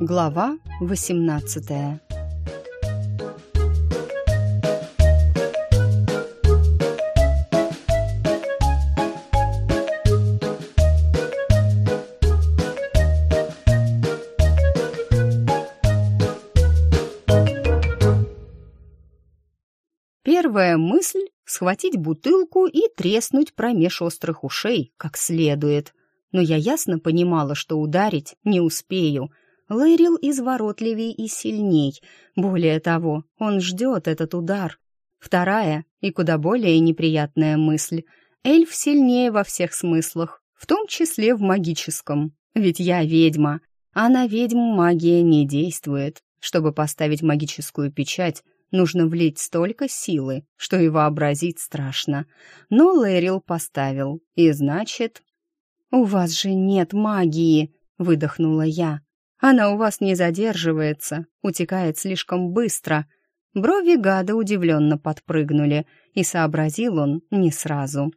Глава 18 Первая мысль — схватить бутылку и треснуть промеж острых ушей как следует. Но я ясно понимала, что ударить не успею. Лэрил изворотливей и сильней. Более того, он ждет этот удар. Вторая и куда более неприятная мысль — эльф сильнее во всех смыслах, в том числе в магическом. Ведь я ведьма, а на ведьм магия не действует. Чтобы поставить магическую печать, нужно влить столько силы, что и вообразить страшно. Но Лэрил поставил, и значит... «У вас же нет магии!» — выдохнула я. «Она у вас не задерживается, утекает слишком быстро». Брови гада удивленно подпрыгнули, и сообразил он не сразу.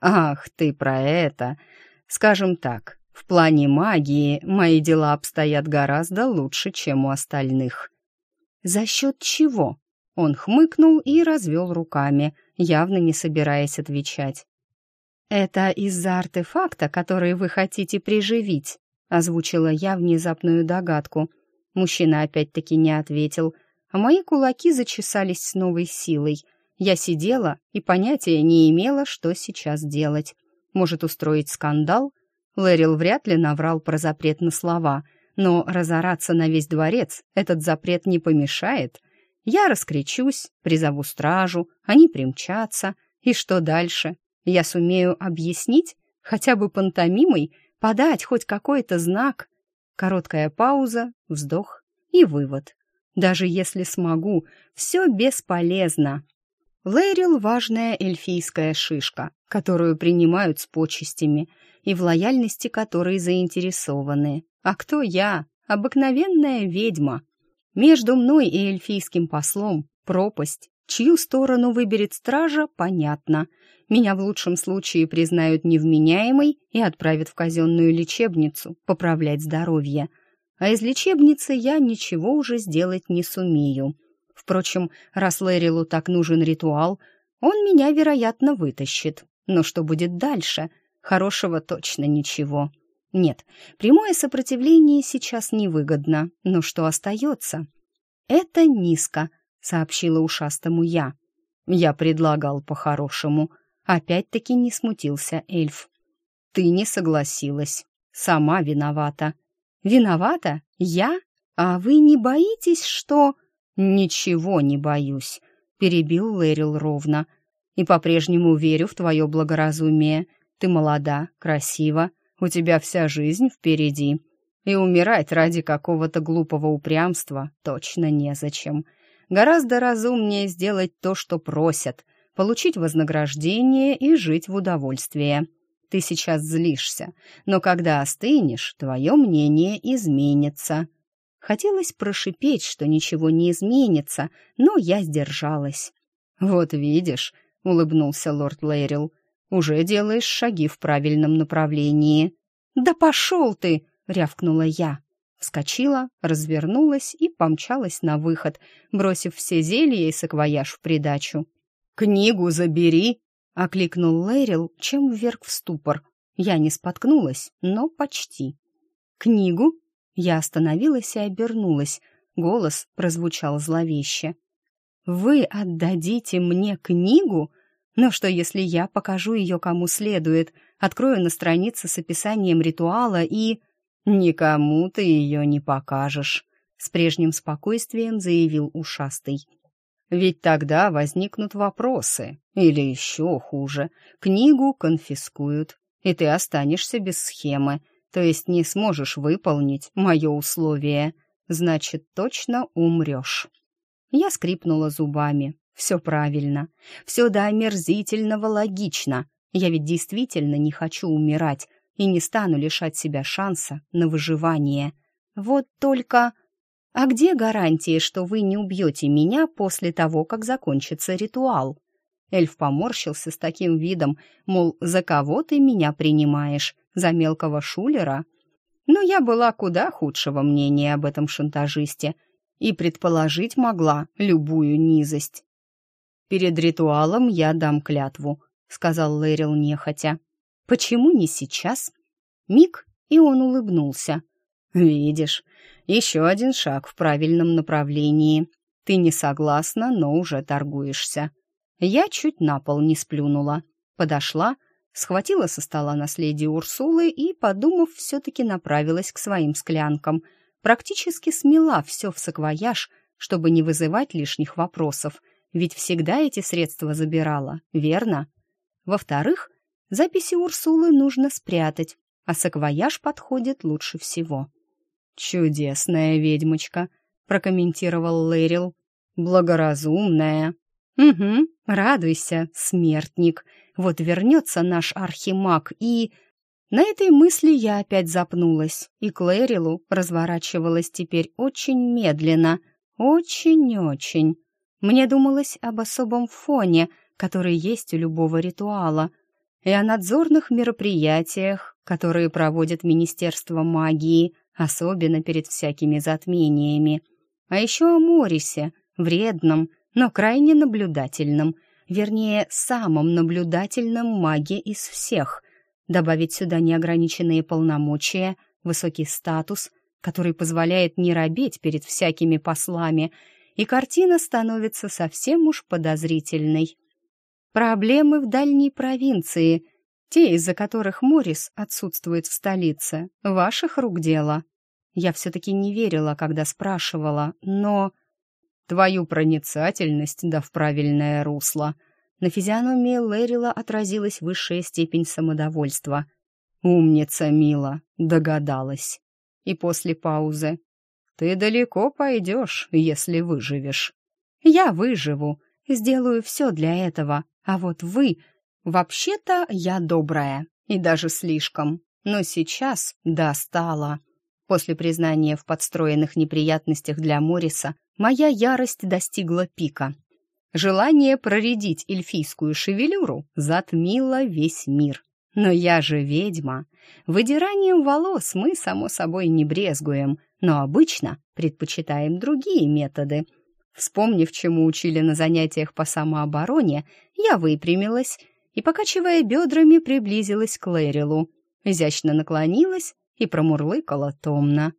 «Ах, ты про это! Скажем так, в плане магии мои дела обстоят гораздо лучше, чем у остальных». «За счет чего?» Он хмыкнул и развел руками, явно не собираясь отвечать. «Это из-за артефакта, который вы хотите приживить», озвучила я внезапную догадку. Мужчина опять-таки не ответил, а мои кулаки зачесались с новой силой. Я сидела и понятия не имела, что сейчас делать. Может, устроить скандал? Лэрил вряд ли наврал про запрет на слова, но разораться на весь дворец этот запрет не помешает — я раскричусь, призову стражу, они примчатся. И что дальше? Я сумею объяснить, хотя бы пантомимой, подать хоть какой-то знак. Короткая пауза, вздох и вывод. Даже если смогу, все бесполезно. Лейрил — важная эльфийская шишка, которую принимают с почестями и в лояльности которой заинтересованы. А кто я? Обыкновенная ведьма, между мной и эльфийским послом пропасть. Чью сторону выберет стража, понятно. Меня в лучшем случае признают невменяемой и отправят в казенную лечебницу поправлять здоровье. А из лечебницы я ничего уже сделать не сумею. Впрочем, раз Лэрилу так нужен ритуал, он меня, вероятно, вытащит. Но что будет дальше? Хорошего точно ничего. Нет, прямое сопротивление сейчас невыгодно, но что остается? Это низко, сообщила ушастому я. Я предлагал по-хорошему. Опять-таки не смутился эльф. Ты не согласилась. Сама виновата. Виновата? Я? А вы не боитесь, что... Ничего не боюсь, перебил Лэрил ровно. И по-прежнему верю в твое благоразумие. Ты молода, красива, у тебя вся жизнь впереди, и умирать ради какого-то глупого упрямства точно незачем. Гораздо разумнее сделать то, что просят, получить вознаграждение и жить в удовольствие. Ты сейчас злишься, но когда остынешь, твое мнение изменится. Хотелось прошипеть, что ничего не изменится, но я сдержалась. «Вот видишь», — улыбнулся лорд Лейрил, уже делаешь шаги в правильном направлении». «Да пошел ты!» — рявкнула я. Вскочила, развернулась и помчалась на выход, бросив все зелья и саквояж в придачу. «Книгу забери!» — окликнул Лэрил, чем вверх в ступор. Я не споткнулась, но почти. «Книгу?» Я остановилась и обернулась. Голос прозвучал зловеще. «Вы отдадите мне книгу?» Но что, если я покажу ее кому следует, открою на странице с описанием ритуала и... «Никому ты ее не покажешь», — с прежним спокойствием заявил ушастый. «Ведь тогда возникнут вопросы, или еще хуже, книгу конфискуют, и ты останешься без схемы, то есть не сможешь выполнить мое условие, значит, точно умрешь». Я скрипнула зубами. Все правильно, все до омерзительного логично. Я ведь действительно не хочу умирать и не стану лишать себя шанса на выживание. Вот только... А где гарантии, что вы не убьете меня после того, как закончится ритуал? Эльф поморщился с таким видом, мол, за кого ты меня принимаешь? За мелкого шулера? но я была куда худшего мнения об этом шантажисте и предположить могла любую низость. «Перед ритуалом я дам клятву», — сказал Лэрил нехотя. «Почему не сейчас?» Миг, и он улыбнулся. «Видишь, еще один шаг в правильном направлении. Ты не согласна, но уже торгуешься». Я чуть на пол не сплюнула. Подошла, схватила со стола наследие Урсулы и, подумав, все-таки направилась к своим склянкам. Практически смела все в саквояж, чтобы не вызывать лишних вопросов, ведь всегда эти средства забирала, верно? Во-вторых, записи Урсулы нужно спрятать, а саквояж подходит лучше всего. «Чудесная ведьмочка», — прокомментировал Лэрил. «Благоразумная». «Угу, радуйся, смертник», вот вернется наш архимаг и... На этой мысли я опять запнулась, и Клэрилу разворачивалась теперь очень медленно, очень-очень. Мне думалось об особом фоне, который есть у любого ритуала, и о надзорных мероприятиях, которые проводит Министерство магии, особенно перед всякими затмениями. А еще о Морисе, вредном, но крайне наблюдательном — вернее, самом наблюдательном маге из всех. Добавить сюда неограниченные полномочия, высокий статус, который позволяет не робеть перед всякими послами, и картина становится совсем уж подозрительной. Проблемы в дальней провинции, те, из-за которых Морис отсутствует в столице, ваших рук дело. Я все-таки не верила, когда спрашивала, но твою проницательность да в правильное русло». На физиономии Лэрила отразилась высшая степень самодовольства. «Умница, Мила, догадалась». И после паузы. «Ты далеко пойдешь, если выживешь». «Я выживу, сделаю все для этого, а вот вы...» «Вообще-то я добрая, и даже слишком, но сейчас достала». После признания в подстроенных неприятностях для Мориса моя ярость достигла пика. Желание проредить эльфийскую шевелюру затмило весь мир. Но я же ведьма. Выдиранием волос мы, само собой, не брезгуем, но обычно предпочитаем другие методы. Вспомнив, чему учили на занятиях по самообороне, я выпрямилась и, покачивая бедрами, приблизилась к Лэрилу. Изящно наклонилась и промурлыкала томно.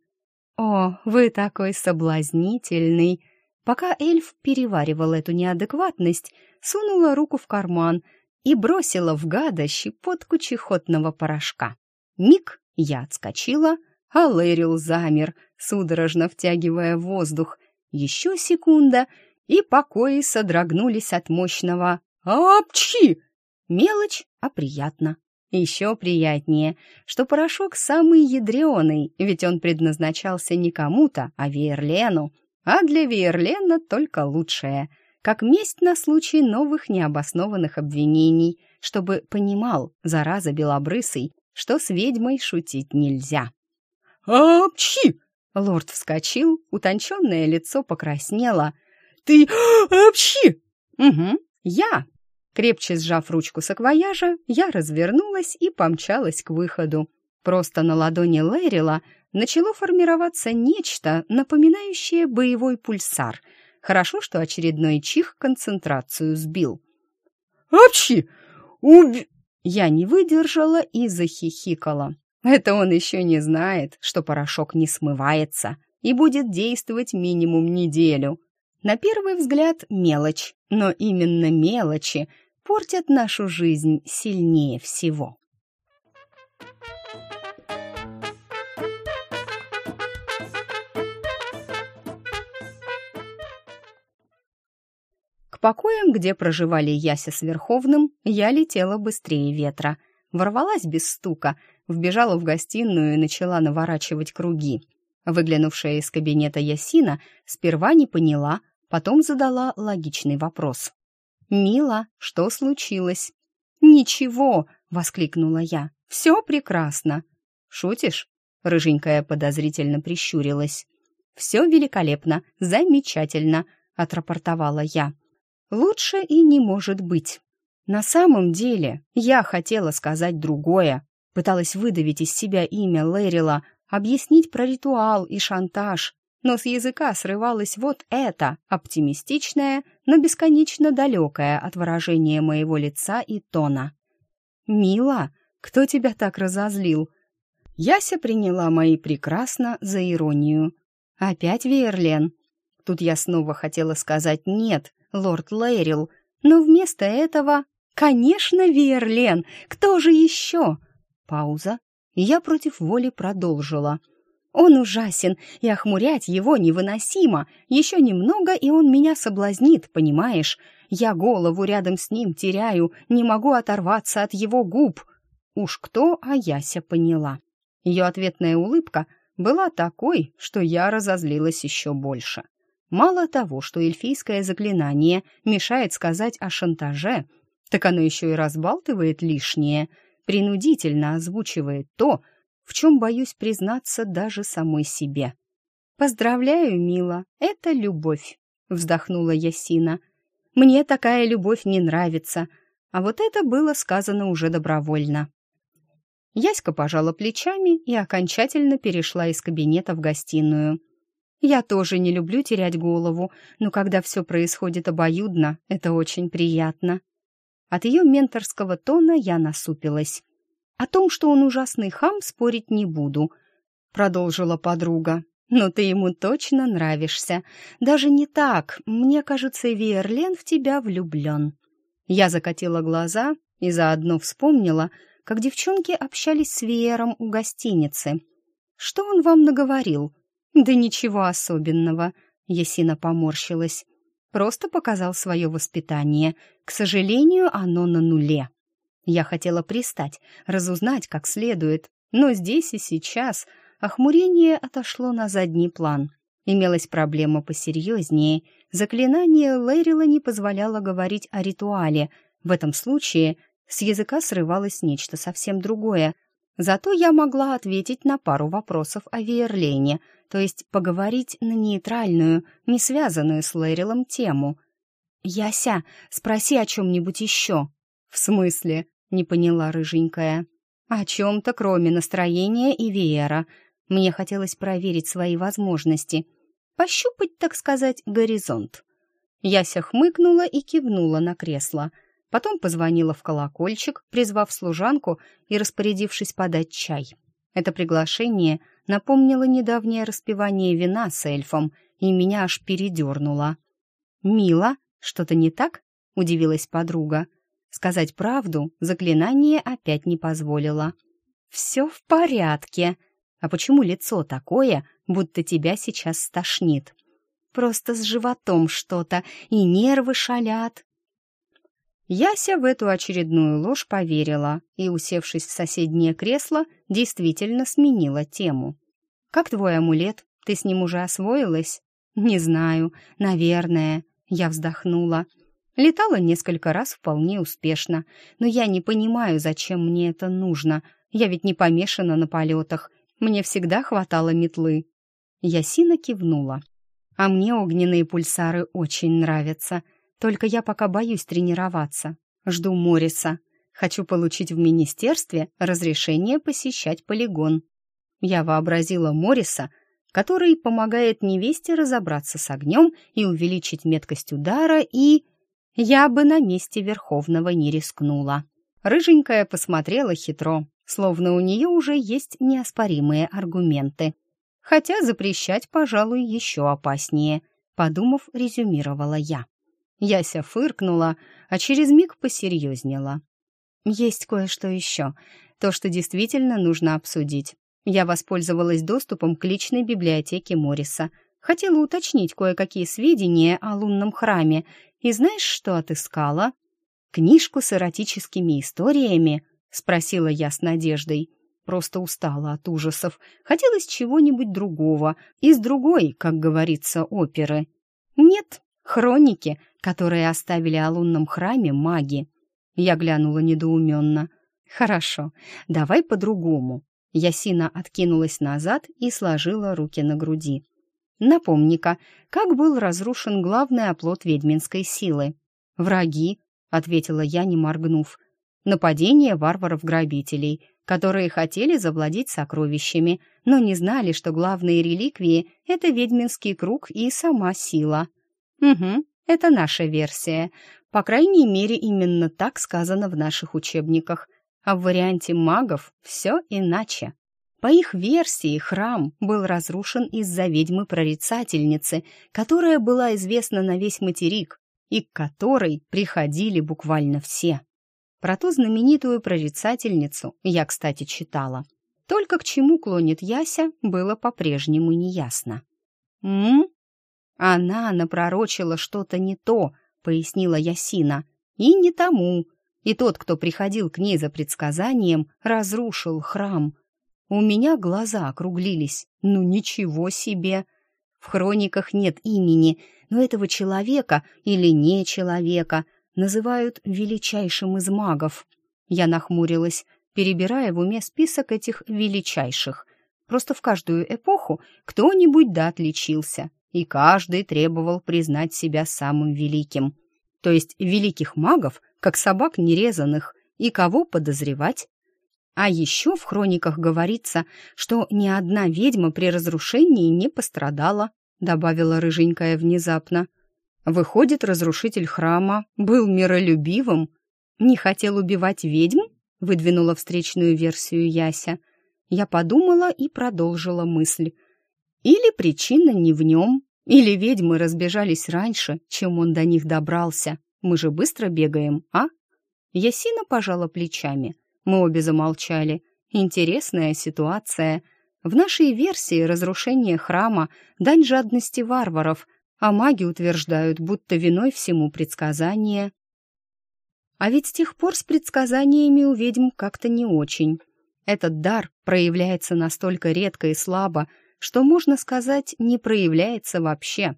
«О, вы такой соблазнительный!» Пока эльф переваривал эту неадекватность, сунула руку в карман и бросила в гада щепотку чехотного порошка. Миг я отскочила, а Лэрил замер, судорожно втягивая воздух. Еще секунда, и покои содрогнулись от мощного «Апчхи!» Мелочь, а приятно. Еще приятнее, что порошок самый ядреный, ведь он предназначался не кому-то, а Вейерлену, а для Вейерлена только лучшее, как месть на случай новых необоснованных обвинений, чтобы понимал, зараза белобрысый, что с ведьмой шутить нельзя. «Апчхи!» Лорд вскочил, утонченное лицо покраснело. «Ты апчхи!» «Угу, я!» Крепче сжав ручку саквояжа, я развернулась и помчалась к выходу. Просто на ладони Лэрила начало формироваться нечто, напоминающее боевой пульсар. Хорошо, что очередной чих концентрацию сбил. «Апчи! Уб...» Я не выдержала и захихикала. Это он еще не знает, что порошок не смывается и будет действовать минимум неделю. На первый взгляд мелочь, но именно мелочи портят нашу жизнь сильнее всего. покоям, где проживали Яся с Верховным, я летела быстрее ветра. Ворвалась без стука, вбежала в гостиную и начала наворачивать круги. Выглянувшая из кабинета Ясина сперва не поняла, потом задала логичный вопрос. «Мила, что случилось?» «Ничего!» — воскликнула я. «Все прекрасно!» «Шутишь?» — рыженькая подозрительно прищурилась. «Все великолепно, замечательно!» — отрапортовала я. Лучше и не может быть. На самом деле, я хотела сказать другое. Пыталась выдавить из себя имя Лэрила, объяснить про ритуал и шантаж, но с языка срывалось вот это, оптимистичное, но бесконечно далекое от выражения моего лица и тона. «Мила, кто тебя так разозлил?» Яся приняла мои прекрасно за иронию. «Опять Верлен?» Тут я снова хотела сказать «нет», лорд Лейрил, но вместо этого «Конечно, Верлен! Кто же еще?» Пауза, я против воли продолжила – он ужасен, и охмурять его невыносимо. Еще немного, и он меня соблазнит, понимаешь? Я голову рядом с ним теряю, не могу оторваться от его губ. Уж кто, а Яся поняла. Ее ответная улыбка была такой, что я разозлилась еще больше. Мало того, что эльфийское заклинание мешает сказать о шантаже, так оно еще и разбалтывает лишнее, принудительно озвучивает то, в чем боюсь признаться даже самой себе. «Поздравляю, мила, это любовь», — вздохнула Ясина. «Мне такая любовь не нравится, а вот это было сказано уже добровольно». Яська пожала плечами и окончательно перешла из кабинета в гостиную. «Я тоже не люблю терять голову, но когда все происходит обоюдно, это очень приятно». От ее менторского тона я насупилась. О том, что он ужасный хам, спорить не буду, продолжила подруга. Но ты ему точно нравишься. Даже не так. Мне кажется, Виерлен в тебя влюблен. Я закатила глаза и заодно вспомнила, как девчонки общались с Веером у гостиницы. Что он вам наговорил? Да ничего особенного. Есина поморщилась. Просто показал свое воспитание. К сожалению, оно на нуле. Я хотела пристать, разузнать как следует, но здесь и сейчас охмурение отошло на задний план. Имелась проблема посерьезнее. Заклинание Лэрила не позволяло говорить о ритуале. В этом случае с языка срывалось нечто совсем другое. Зато я могла ответить на пару вопросов о Виерлене, то есть поговорить на нейтральную, не связанную с Лэрилом тему. «Яся, спроси о чем-нибудь еще». «В смысле?» Не поняла рыженькая. О чем-то, кроме настроения и веера. Мне хотелось проверить свои возможности. Пощупать, так сказать, горизонт. Яся хмыкнула и кивнула на кресло. Потом позвонила в колокольчик, призвав служанку и распорядившись подать чай. Это приглашение напомнило недавнее распивание вина с эльфом, и меня аж передернуло. «Мила, что-то не так?» — удивилась подруга. Сказать правду заклинание опять не позволило. «Все в порядке. А почему лицо такое, будто тебя сейчас стошнит? Просто с животом что-то, и нервы шалят». Яся в эту очередную ложь поверила и, усевшись в соседнее кресло, действительно сменила тему. «Как твой амулет? Ты с ним уже освоилась?» «Не знаю. Наверное». Я вздохнула. Летала несколько раз вполне успешно, но я не понимаю, зачем мне это нужно. Я ведь не помешана на полетах. Мне всегда хватало метлы. Ясина кивнула. А мне огненные пульсары очень нравятся. Только я пока боюсь тренироваться. Жду Мориса. Хочу получить в министерстве разрешение посещать полигон. Я вообразила Мориса, который помогает невесте разобраться с огнем и увеличить меткость удара и я бы на месте Верховного не рискнула. Рыженькая посмотрела хитро, словно у нее уже есть неоспоримые аргументы. Хотя запрещать, пожалуй, еще опаснее, подумав, резюмировала я. Яся фыркнула, а через миг посерьезнела. «Есть кое-что еще, то, что действительно нужно обсудить. Я воспользовалась доступом к личной библиотеке Мориса. Хотела уточнить кое-какие сведения о лунном храме и знаешь, что отыскала? Книжку с эротическими историями? Спросила я с надеждой. Просто устала от ужасов. Хотелось чего-нибудь другого, из другой, как говорится, оперы. Нет, хроники, которые оставили о лунном храме маги. Я глянула недоуменно. «Хорошо, давай по-другому». Ясина откинулась назад и сложила руки на груди. Напомни-ка, как был разрушен главный оплот ведьминской силы? Враги, ответила я, не моргнув. Нападение варваров-грабителей. которые хотели завладеть сокровищами, но не знали, что главные реликвии — это ведьминский круг и сама сила. Угу, это наша версия. По крайней мере, именно так сказано в наших учебниках. А в варианте магов все иначе. По их версии, храм был разрушен из-за ведьмы-прорицательницы, которая была известна на весь материк и к которой приходили буквально все. Про ту знаменитую прорицательницу я, кстати, читала. Только к чему клонит Яся, было по-прежнему неясно. «М? Она напророчила что-то не то», — пояснила Ясина. «И не тому. И тот, кто приходил к ней за предсказанием, разрушил храм». У меня глаза округлились. Ну ничего себе! В хрониках нет имени, но этого человека или не человека называют величайшим из магов. Я нахмурилась, перебирая в уме список этих величайших. Просто в каждую эпоху кто-нибудь да отличился, и каждый требовал признать себя самым великим. То есть великих магов, как собак нерезанных, и кого подозревать? А еще в хрониках говорится, что ни одна ведьма при разрушении не пострадала, добавила рыженькая внезапно. Выходит, разрушитель храма был миролюбивым, не хотел убивать ведьм? выдвинула встречную версию Яся. Я подумала и продолжила мысль. Или причина не в нем, или ведьмы разбежались раньше, чем он до них добрался. Мы же быстро бегаем, а? Ясина пожала плечами. Мы обе замолчали. Интересная ситуация. В нашей версии разрушение храма — дань жадности варваров, а маги утверждают, будто виной всему предсказание. А ведь с тех пор с предсказаниями у ведьм как-то не очень. Этот дар проявляется настолько редко и слабо, что, можно сказать, не проявляется вообще.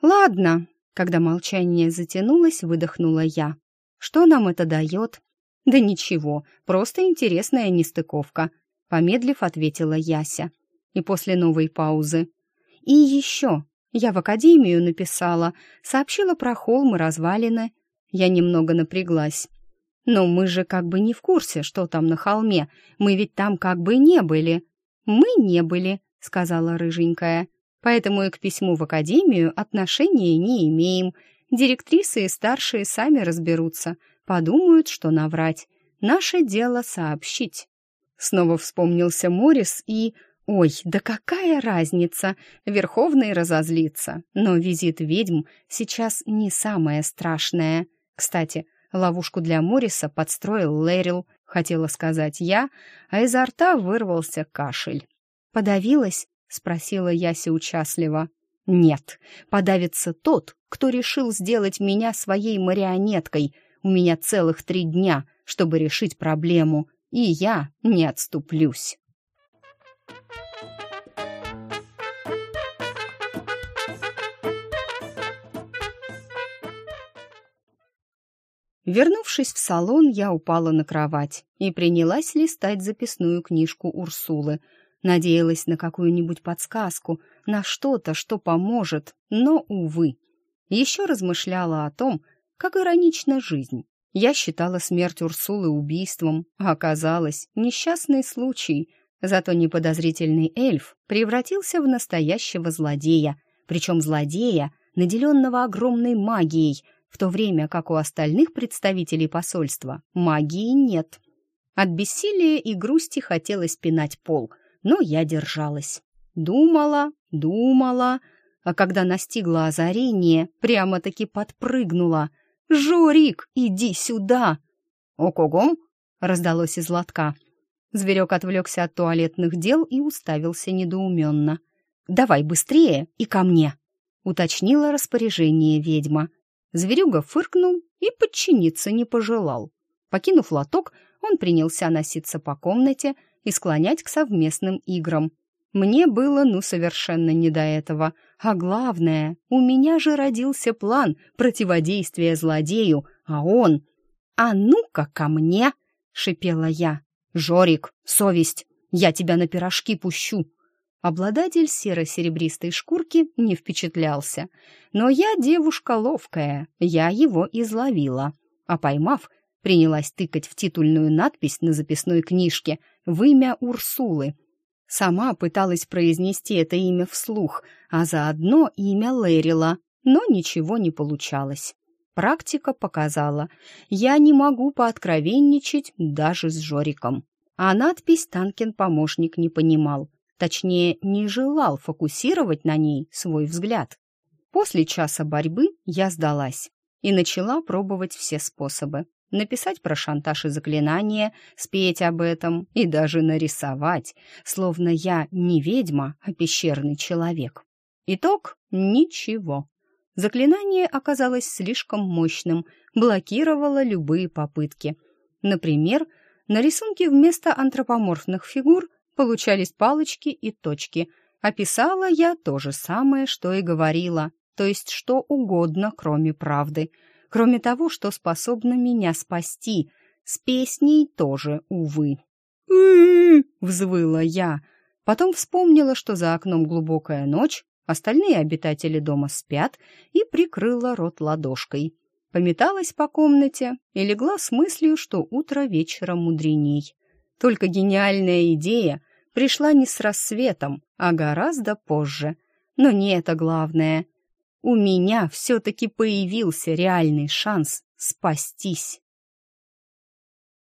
«Ладно», — когда молчание затянулось, выдохнула я. «Что нам это дает?» «Да ничего, просто интересная нестыковка», — помедлив ответила Яся. И после новой паузы. «И еще, я в академию написала, сообщила про холм и развалины. Я немного напряглась. Но мы же как бы не в курсе, что там на холме. Мы ведь там как бы не были. Мы не были, сказала рыженькая. Поэтому и к письму в академию отношения не имеем. Директрисы и старшие сами разберутся. Подумают, что наврать. Наше дело сообщить. Снова вспомнился Морис и... Ой, да какая разница? Верховный разозлится. Но визит ведьм сейчас не самое страшное. Кстати, ловушку для Мориса подстроил Лэрил, хотела сказать я, а изо рта вырвался кашель. «Подавилась?» — спросила Яся участливо. «Нет, подавится тот, кто решил сделать меня своей марионеткой», у меня целых три дня, чтобы решить проблему, и я не отступлюсь. Вернувшись в салон, я упала на кровать и принялась листать записную книжку Урсулы. Надеялась на какую-нибудь подсказку, на что-то, что поможет, но, увы. Еще размышляла о том, как иронична жизнь. Я считала смерть Урсулы убийством, а оказалось несчастный случай. Зато неподозрительный эльф превратился в настоящего злодея, причем злодея, наделенного огромной магией, в то время как у остальных представителей посольства магии нет. От бессилия и грусти хотелось пинать пол, но я держалась. Думала, думала, а когда настигла озарение, прямо-таки подпрыгнула — «Жорик, иди сюда!» «Ого-го!» — раздалось из лотка. Зверек отвлекся от туалетных дел и уставился недоуменно. «Давай быстрее и ко мне!» — уточнила распоряжение ведьма. Зверюга фыркнул и подчиниться не пожелал. Покинув лоток, он принялся носиться по комнате и склонять к совместным играм. Мне было ну совершенно не до этого. А главное, у меня же родился план противодействия злодею, а он... «А ну-ка ко мне!» — шипела я. «Жорик, совесть, я тебя на пирожки пущу!» Обладатель серо-серебристой шкурки не впечатлялся. Но я девушка ловкая, я его изловила. А поймав, принялась тыкать в титульную надпись на записной книжке в имя Урсулы. Сама пыталась произнести это имя вслух, а заодно имя Лэрила, но ничего не получалось. Практика показала, я не могу пооткровенничать даже с Жориком. А надпись Танкин помощник не понимал, точнее, не желал фокусировать на ней свой взгляд. После часа борьбы я сдалась и начала пробовать все способы. Написать про шантаж и заклинание, спеть об этом и даже нарисовать, словно я не ведьма, а пещерный человек. Итог — ничего. Заклинание оказалось слишком мощным, блокировало любые попытки. Например, на рисунке вместо антропоморфных фигур получались палочки и точки. Описала я то же самое, что и говорила, то есть что угодно, кроме правды. Кроме того, что способно меня спасти. С песней тоже, увы. взвыла я. Потом вспомнила, что за окном глубокая ночь, Остальные обитатели дома спят и прикрыла рот ладошкой. Пометалась по комнате и легла с мыслью, что утро вечера мудреней. Только гениальная идея пришла не с рассветом, а гораздо позже. Но не это главное. У меня все-таки появился реальный шанс спастись.